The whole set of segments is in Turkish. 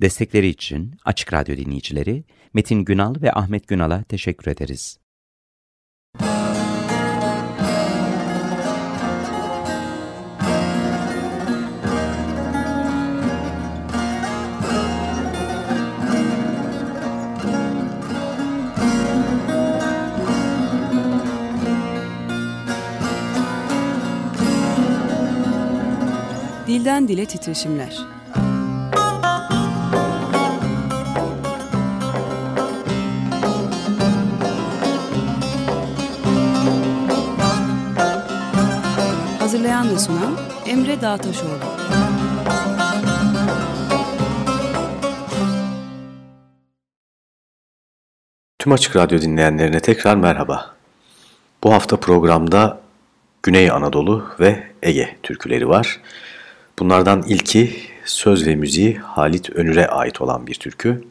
Destekleri için Açık Radyo dinleyicileri Metin Günal ve Ahmet Günal'a teşekkür ederiz. Dilden Dile Titreşimler Hazırlayan ve sunan Emre Dağtaşoğlu. Tüm Açık Radyo dinleyenlerine tekrar merhaba. Bu hafta programda Güney Anadolu ve Ege türküleri var. Bunlardan ilki söz ve müziği Halit Önür'e ait olan bir türkü.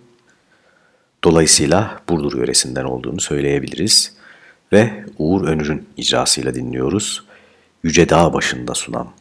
Dolayısıyla Burdur yöresinden olduğunu söyleyebiliriz ve Uğur Önür'ün icrasıyla dinliyoruz. Yüce Dağ başında sunam.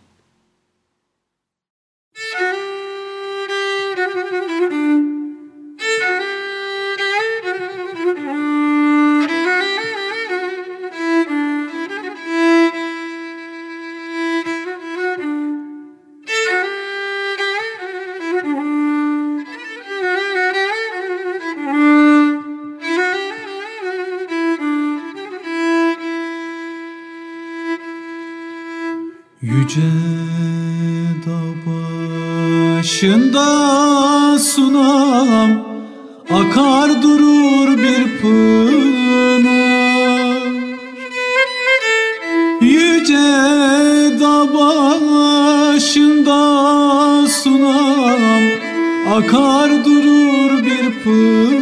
Yüce dağ başında sunam Akar durur bir pınar. Yüce dağ başında sunam Akar durur bir pınar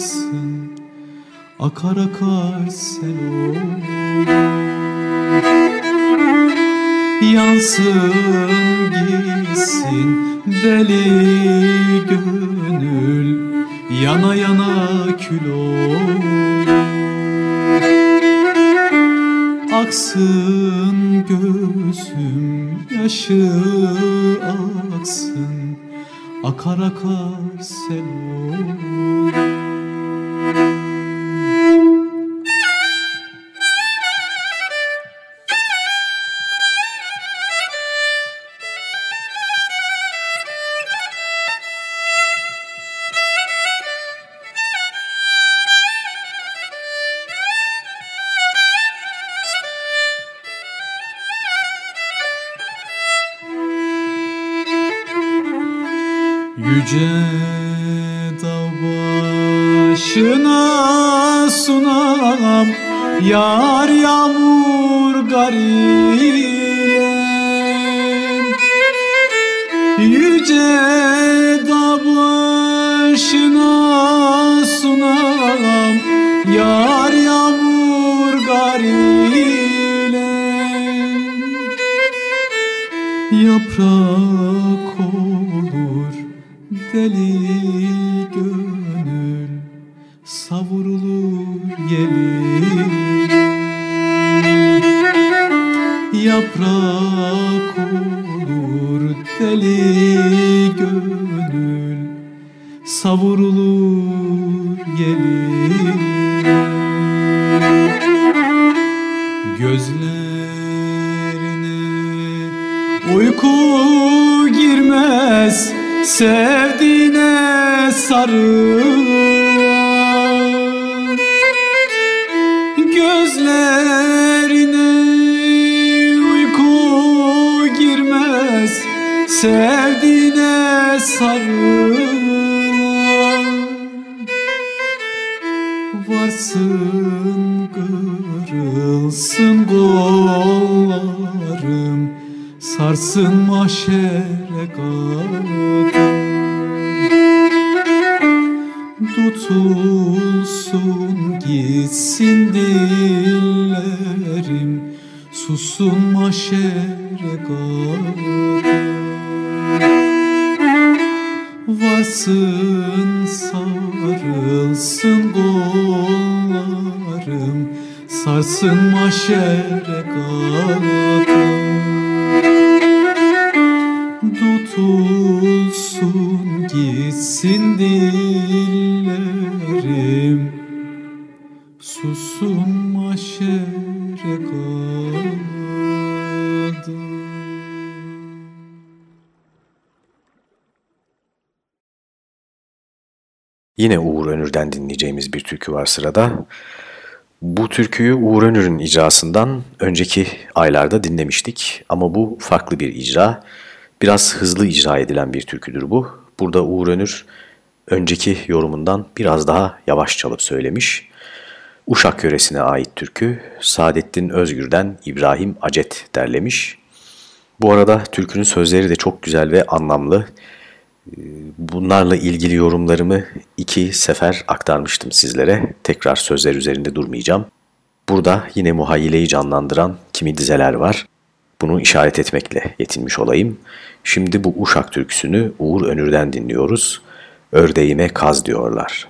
aksın Akar akar sel olur Yansın gitsin deli gönül Yana yana kül olur Aksın gözüm yaşı aksın Akar akar sel deli gönül savrulur gelir Gözlerine uyku girmez Sevdiğine sarıl Yine Uğur Önür'den dinleyeceğimiz bir türkü var sırada. Bu türküyü Uğur Önür'ün icrasından önceki aylarda dinlemiştik ama bu farklı bir icra. Biraz hızlı icra edilen bir türküdür bu. Burada Uğur Önür önceki yorumundan biraz daha yavaş çalıp söylemiş. Uşak yöresine ait türkü Saadettin Özgür'den İbrahim Acet derlemiş. Bu arada türkünün sözleri de çok güzel ve anlamlı. Bunlarla ilgili yorumlarımı iki sefer aktarmıştım sizlere. Tekrar sözler üzerinde durmayacağım. Burada yine muhayyileyi canlandıran kimi dizeler var. Bunu işaret etmekle yetinmiş olayım. Şimdi bu Uşak türküsünü Uğur Önür'den dinliyoruz. Ördeğime kaz diyorlar.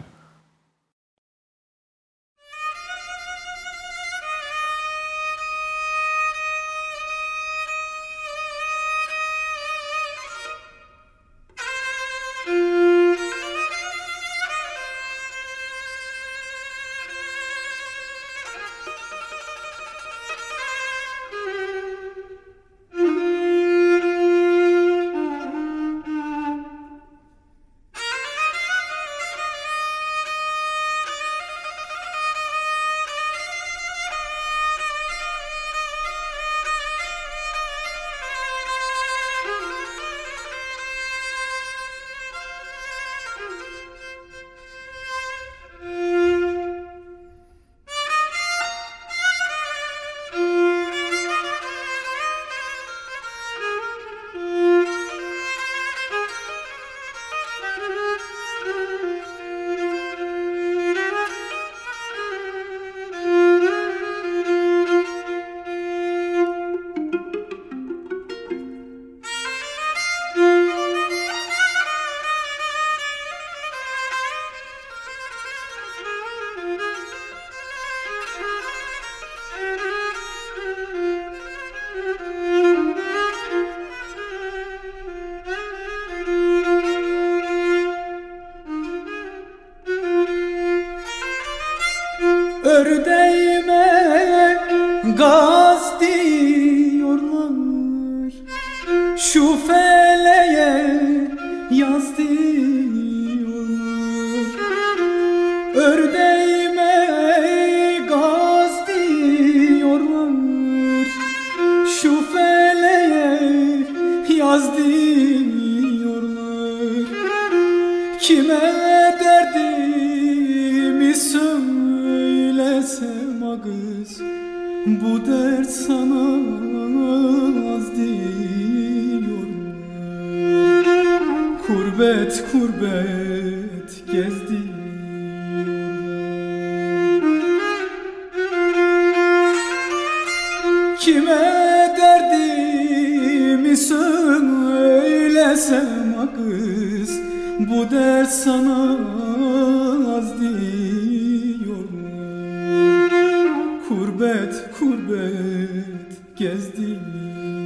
gezdim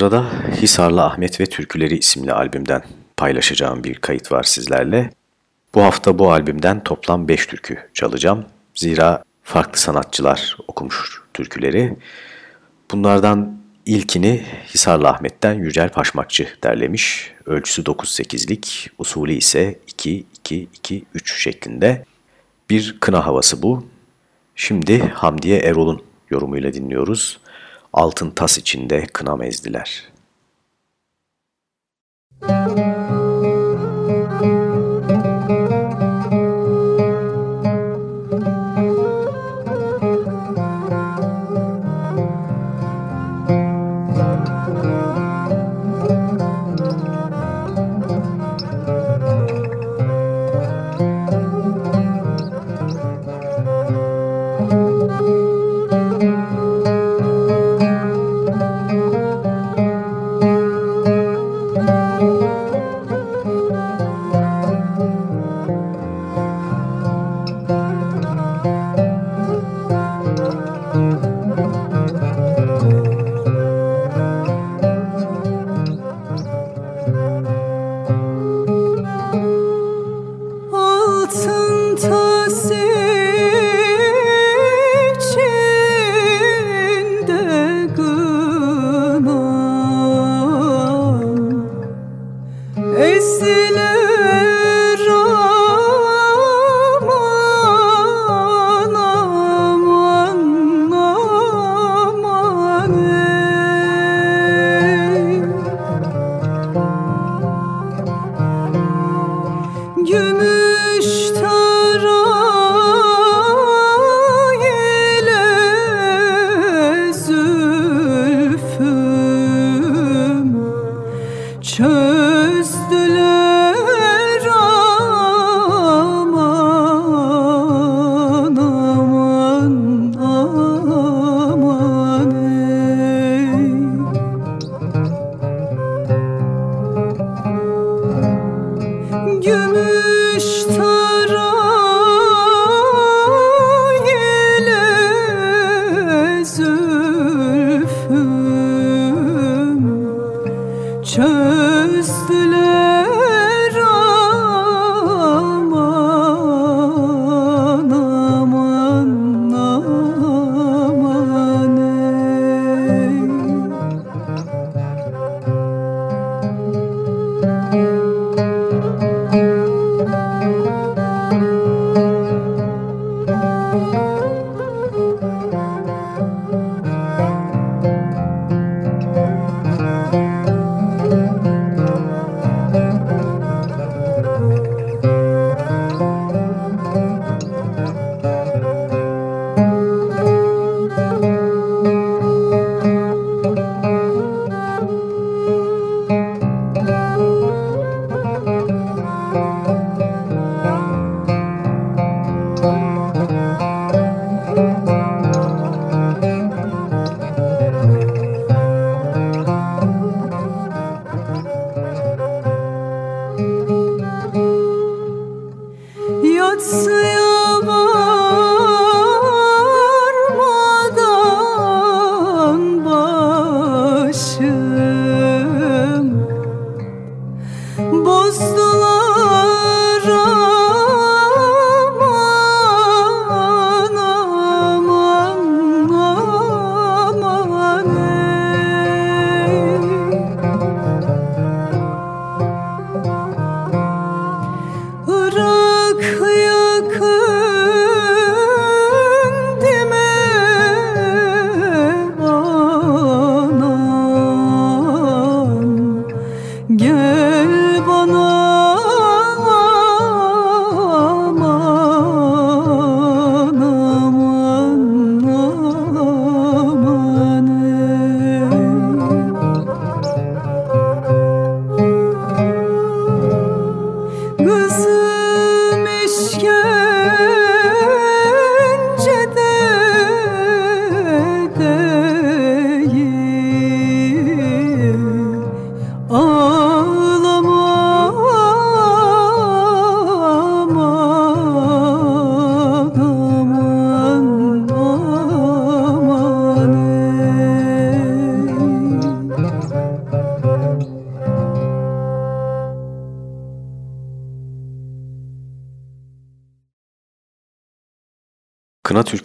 Sırada Hisarlı Ahmet ve Türküleri isimli albümden paylaşacağım bir kayıt var sizlerle. Bu hafta bu albümden toplam 5 türkü çalacağım. Zira farklı sanatçılar okumuş türküleri. Bunlardan ilkini Hisarlı Ahmet'ten Yücel Paşmakçı derlemiş. Ölçüsü 9-8'lik, usulü ise 2-2-2-3 şeklinde. Bir kına havası bu. Şimdi Hamdiye Erol'un yorumuyla dinliyoruz. Altın tas içinde kınam ezdiler.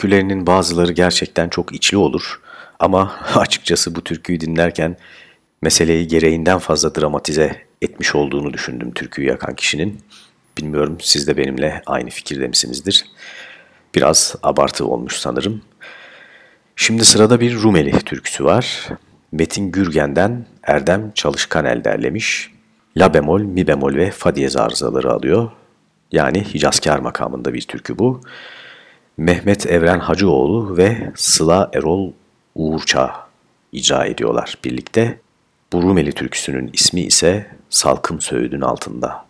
Türkülerinin bazıları gerçekten çok içli olur ama açıkçası bu türküyü dinlerken meseleyi gereğinden fazla dramatize etmiş olduğunu düşündüm türküyü yakan kişinin. Bilmiyorum siz de benimle aynı fikirde misinizdir? Biraz abartı olmuş sanırım. Şimdi sırada bir Rumeli türküsü var. Metin Gürgen'den Erdem Çalışkanel derlemiş. La bemol, mi bemol ve fa diyez arızaları alıyor. Yani Hicazkar makamında bir türkü bu. Mehmet Evren Hacıoğlu ve Sıla Erol Uğurça icra ediyorlar birlikte. Bu Rumeli türküsünün ismi ise Salkım Söğüdün Altında.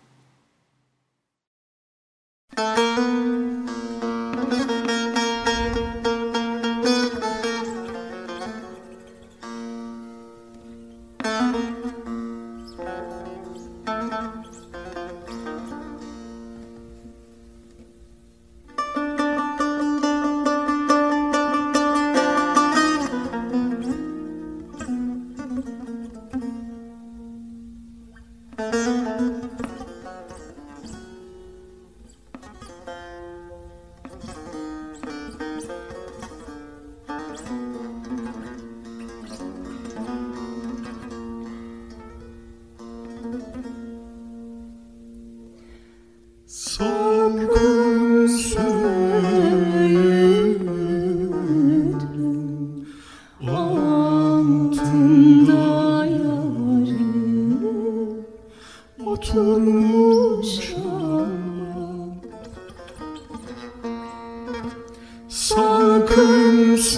Suya batırmış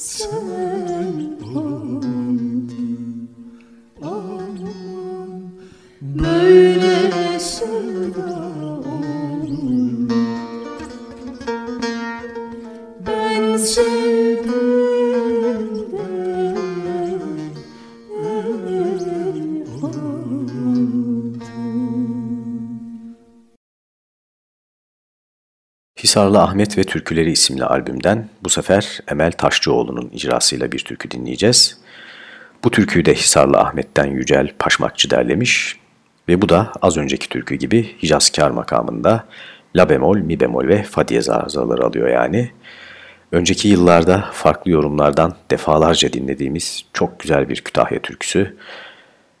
So Hisarlı Ahmet ve Türküleri isimli albümden bu sefer Emel Taşçıoğlu'nun icrasıyla bir türkü dinleyeceğiz. Bu türküyü de Hisarlı Ahmet'ten Yücel Paşmakçı derlemiş ve bu da az önceki türkü gibi Hicazkar makamında La bemol, Mi bemol ve Fa diyez arızaları alıyor yani. Önceki yıllarda farklı yorumlardan defalarca dinlediğimiz çok güzel bir Kütahya türküsü.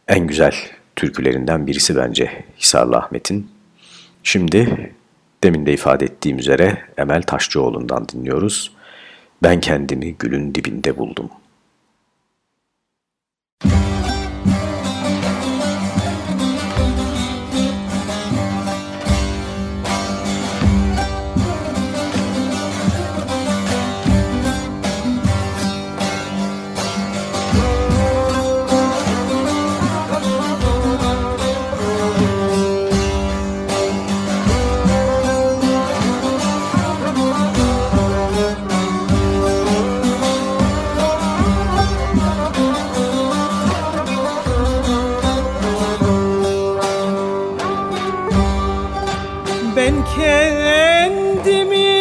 En güzel türkülerinden birisi bence Hisarlı Ahmet'in. Şimdi demin de ifade ettiğim üzere Emel Taşçıoğlu'ndan dinliyoruz. Ben kendimi gülün dibinde buldum. Ben kendimi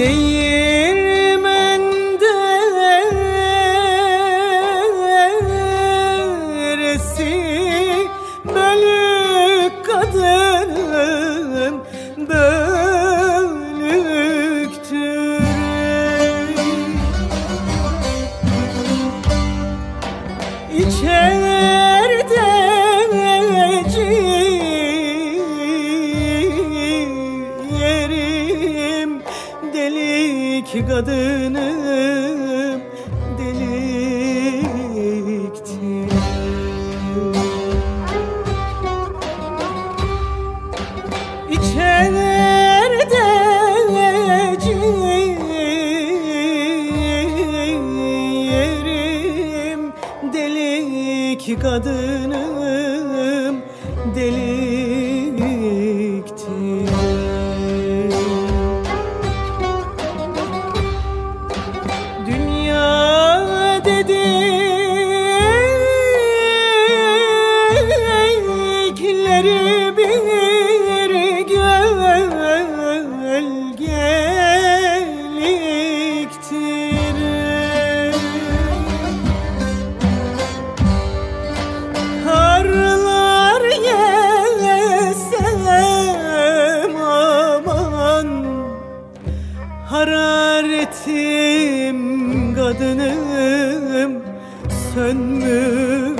Ney. sen mi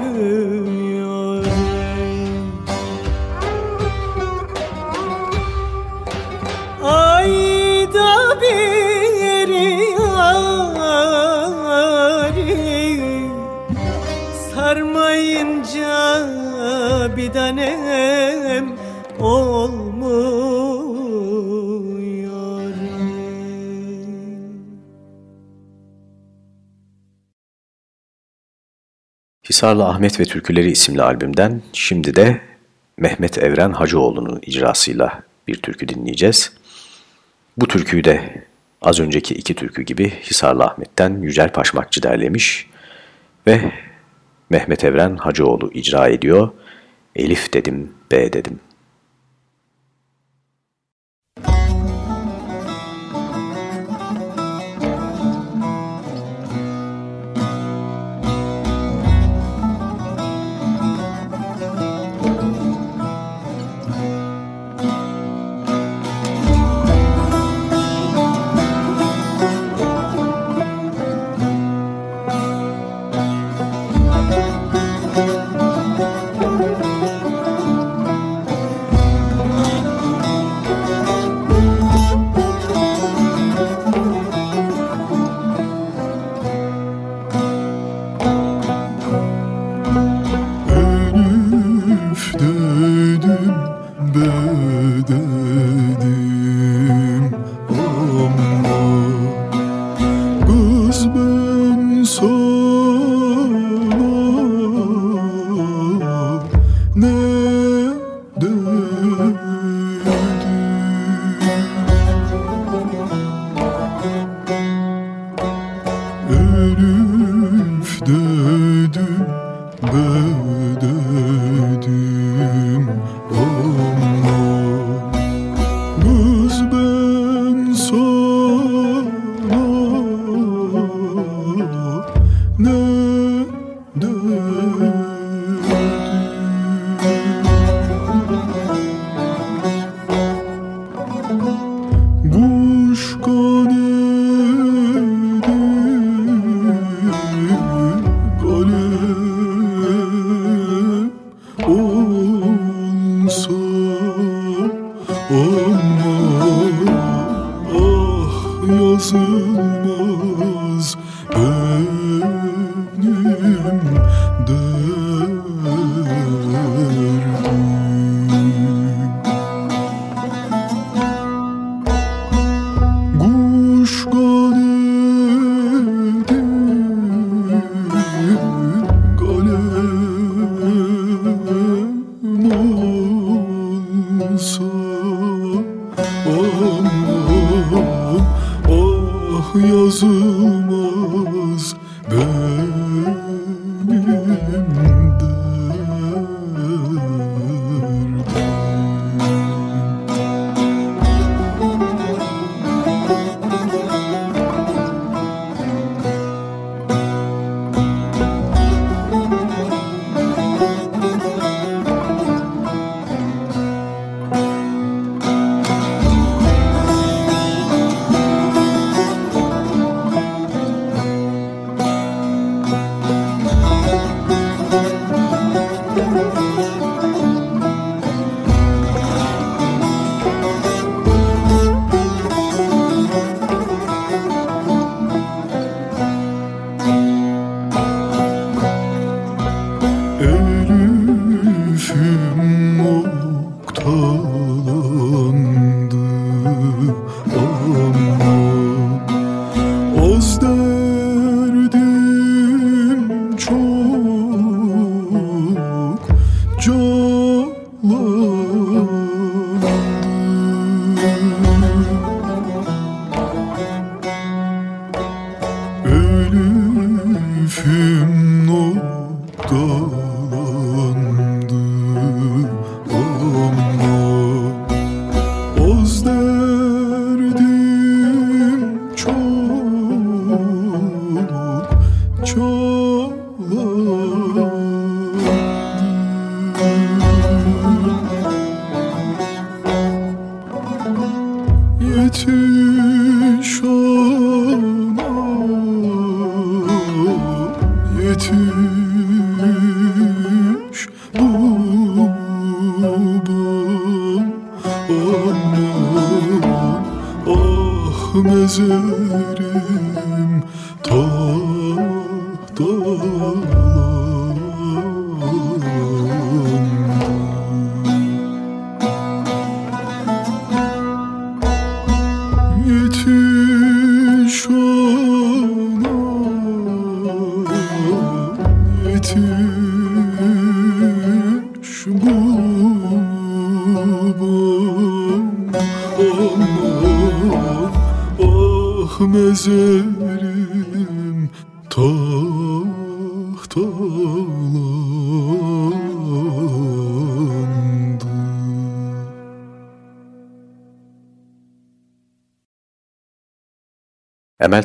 Hisarlı Ahmet ve Türküleri isimli albümden şimdi de Mehmet Evren Hacıoğlu'nun icrasıyla bir türkü dinleyeceğiz. Bu türküyü de az önceki iki türkü gibi Hisarlı Ahmet'ten Yücel Paşmakçı derlemiş ve Mehmet Evren Hacıoğlu icra ediyor. Elif dedim, B dedim.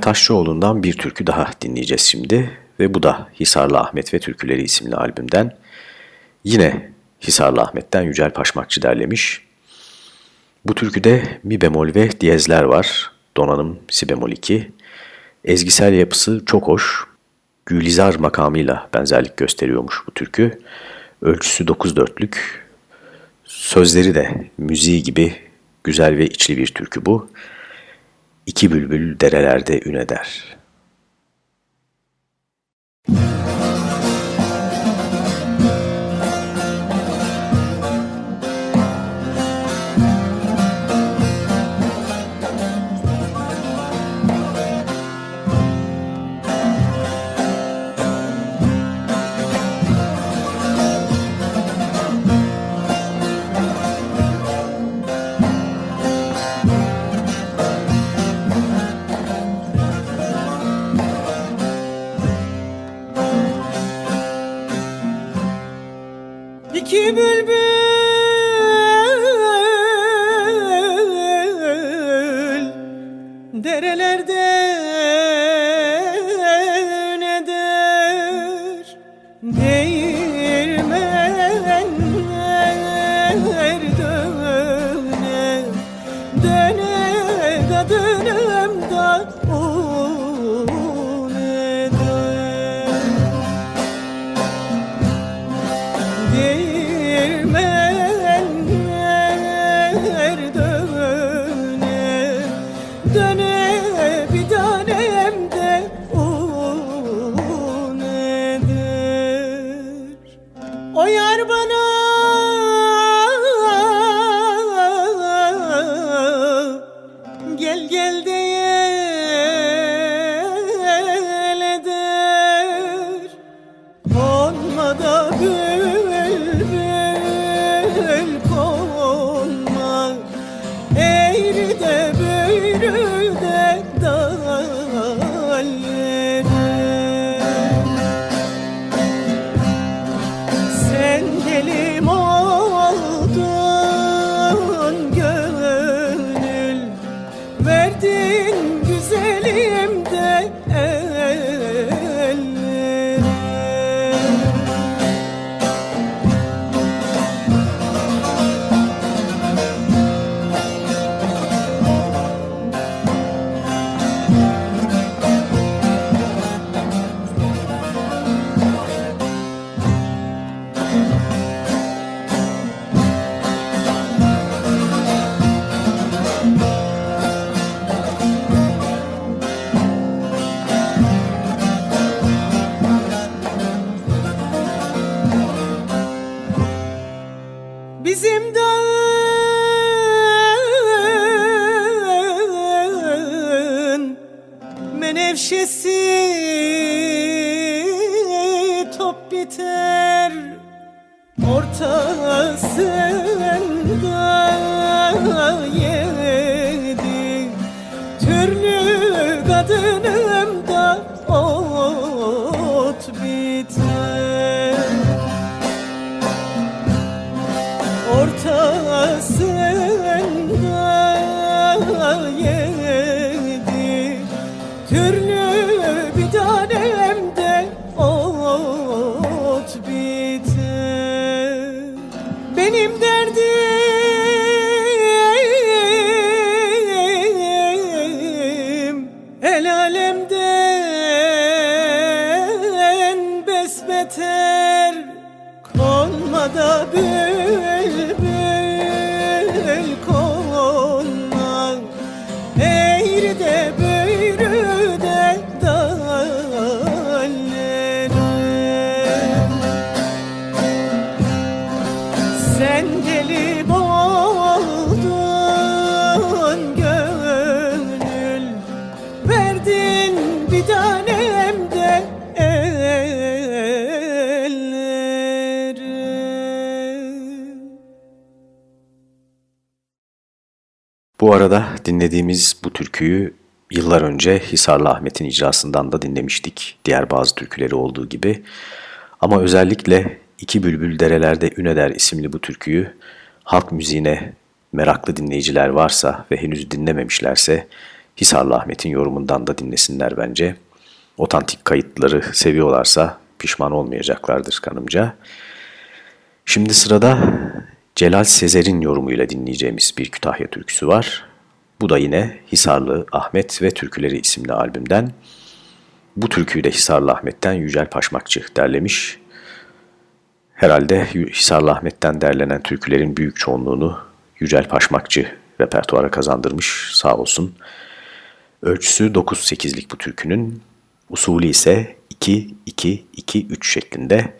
Taşçıoğlu'ndan bir türkü daha dinleyeceğiz şimdi ve bu da Hisarlı Ahmet ve Türküleri isimli albümden. Yine Hisarlı Ahmet'ten Yücel Paşmakçı derlemiş. Bu türküde mi bemol ve diyezler var. Donanım si bemol 2. Ezgisel yapısı çok hoş. Gülizar makamıyla benzerlik gösteriyormuş bu türkü. Ölçüsü 9 dörtlük. Sözleri de müziği gibi güzel ve içli bir türkü bu. İki bülbül derelerde ün eder. Bizim Konmada bülbül Bu arada dinlediğimiz bu türküyü yıllar önce Hisarlı Ahmet'in icrasından da dinlemiştik. Diğer bazı türküleri olduğu gibi. Ama özellikle İki Bülbül Derelerde Üneder isimli bu türküyü halk müziğine meraklı dinleyiciler varsa ve henüz dinlememişlerse Hisarlı Ahmet'in yorumundan da dinlesinler bence. Otantik kayıtları seviyorlarsa pişman olmayacaklardır kanımca. Şimdi sırada Celal Sezer'in yorumuyla dinleyeceğimiz bir Kütahya türküsü var. Bu da yine Hisarlı Ahmet ve Türküleri isimli albümden. Bu türküyü de Hisarlı Ahmet'ten Yücel Paşmakçı derlemiş. Herhalde Hisarlı Ahmet'ten derlenen türkülerin büyük çoğunluğunu Yücel Paşmakçı repertuara kazandırmış sağ olsun. Ölçüsü 9-8'lik bu türkünün, usulü ise 2-2-2-3 şeklinde.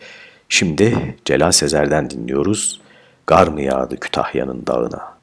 Şimdi Celal Sezer'den dinliyoruz. Gar mı yağdı Kütahya'nın dağına?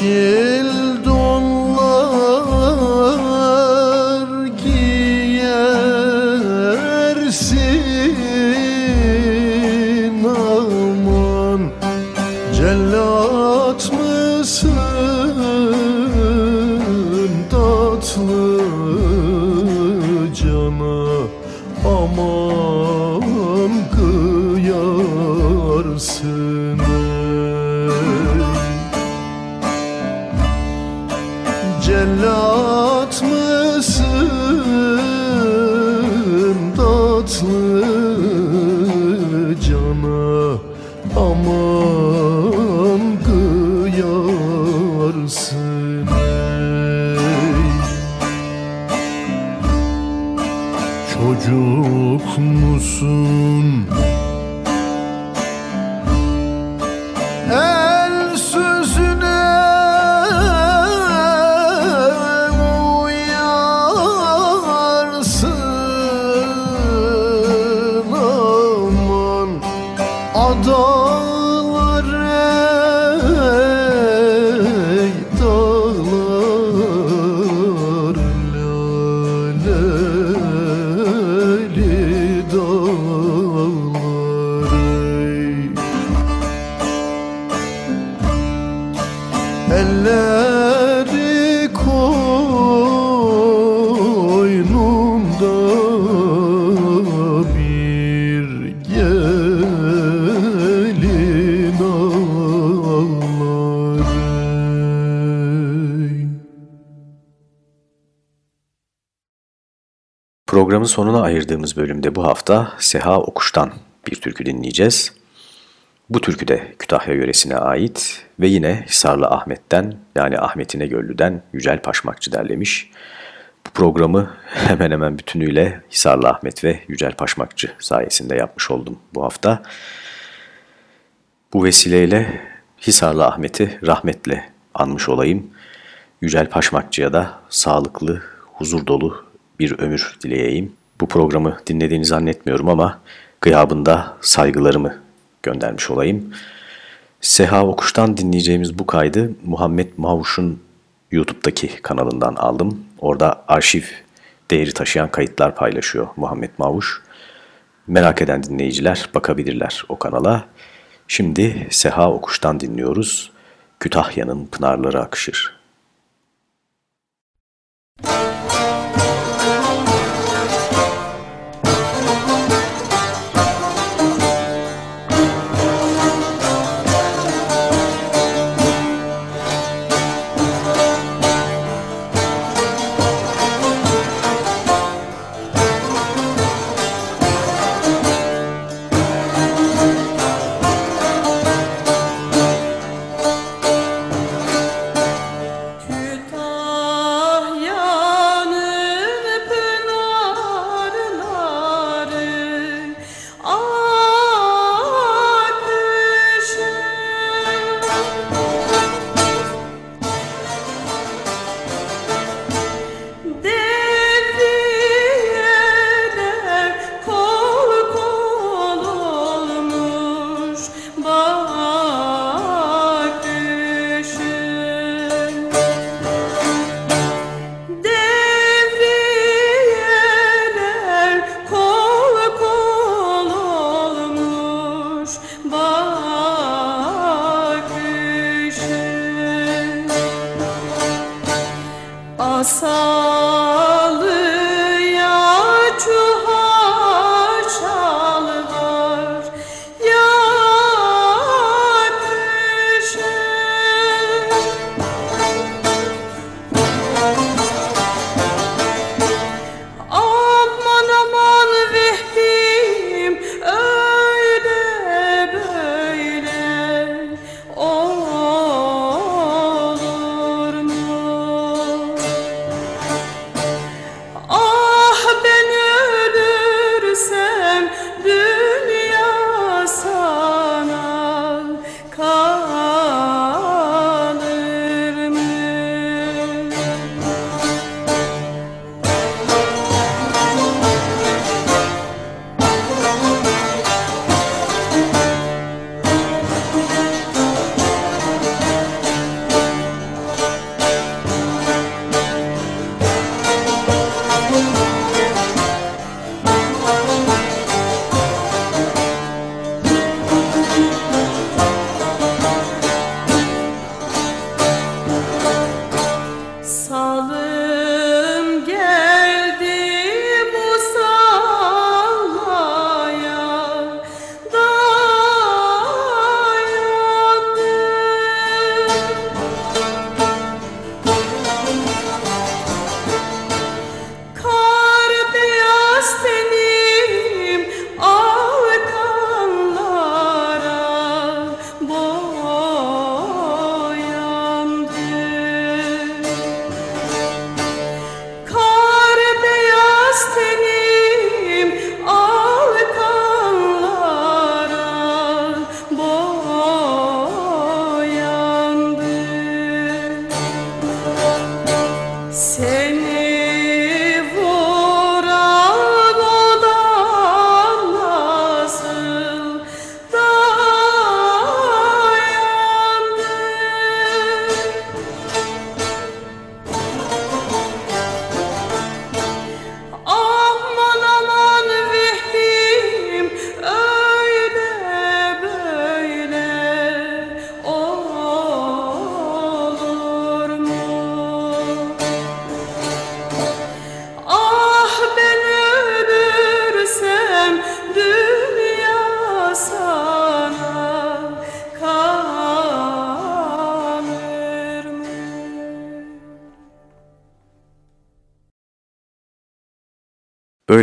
Yeşil sonuna ayırdığımız bölümde bu hafta Seha Okuş'tan bir türkü dinleyeceğiz. Bu türkü de Kütahya yöresine ait ve yine Hisarlı Ahmet'ten yani Ahmet İnegöllü'den Yücel Paşmakçı derlemiş. Bu programı hemen hemen bütünüyle Hisarlı Ahmet ve Yücel Paşmakçı sayesinde yapmış oldum bu hafta. Bu vesileyle Hisarlı Ahmet'i rahmetle anmış olayım. Yücel Paşmakçı'ya da sağlıklı, huzur dolu bir ömür dileyeyim. Bu programı dinlediğini zannetmiyorum ama gıyabında saygılarımı göndermiş olayım. Seha Okuş'tan dinleyeceğimiz bu kaydı Muhammed Mavuş'un YouTube'daki kanalından aldım. Orada arşiv değeri taşıyan kayıtlar paylaşıyor Muhammed Mavuş. Merak eden dinleyiciler bakabilirler o kanala. Şimdi Seha Okuş'tan dinliyoruz. Kütahya'nın pınarları akışır.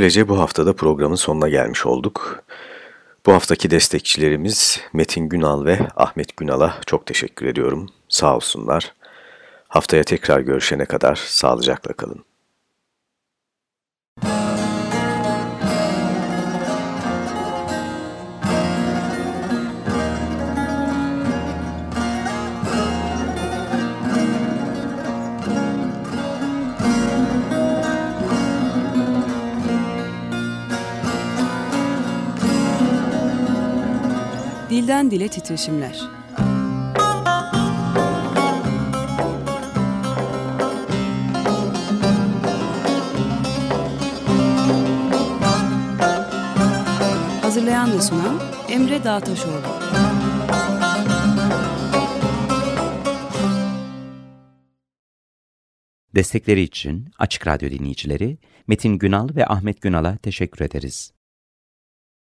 Böylece bu haftada programın sonuna gelmiş olduk. Bu haftaki destekçilerimiz Metin Günal ve Ahmet Günal'a çok teşekkür ediyorum. Sağ olsunlar. Haftaya tekrar görüşene kadar sağlıcakla kalın. Dilden Dile Titreşimler Hazırlayan ve sunan Emre Dağtaşoğlu Destekleri için Açık Radyo dinleyicileri Metin Günal ve Ahmet Günal'a teşekkür ederiz.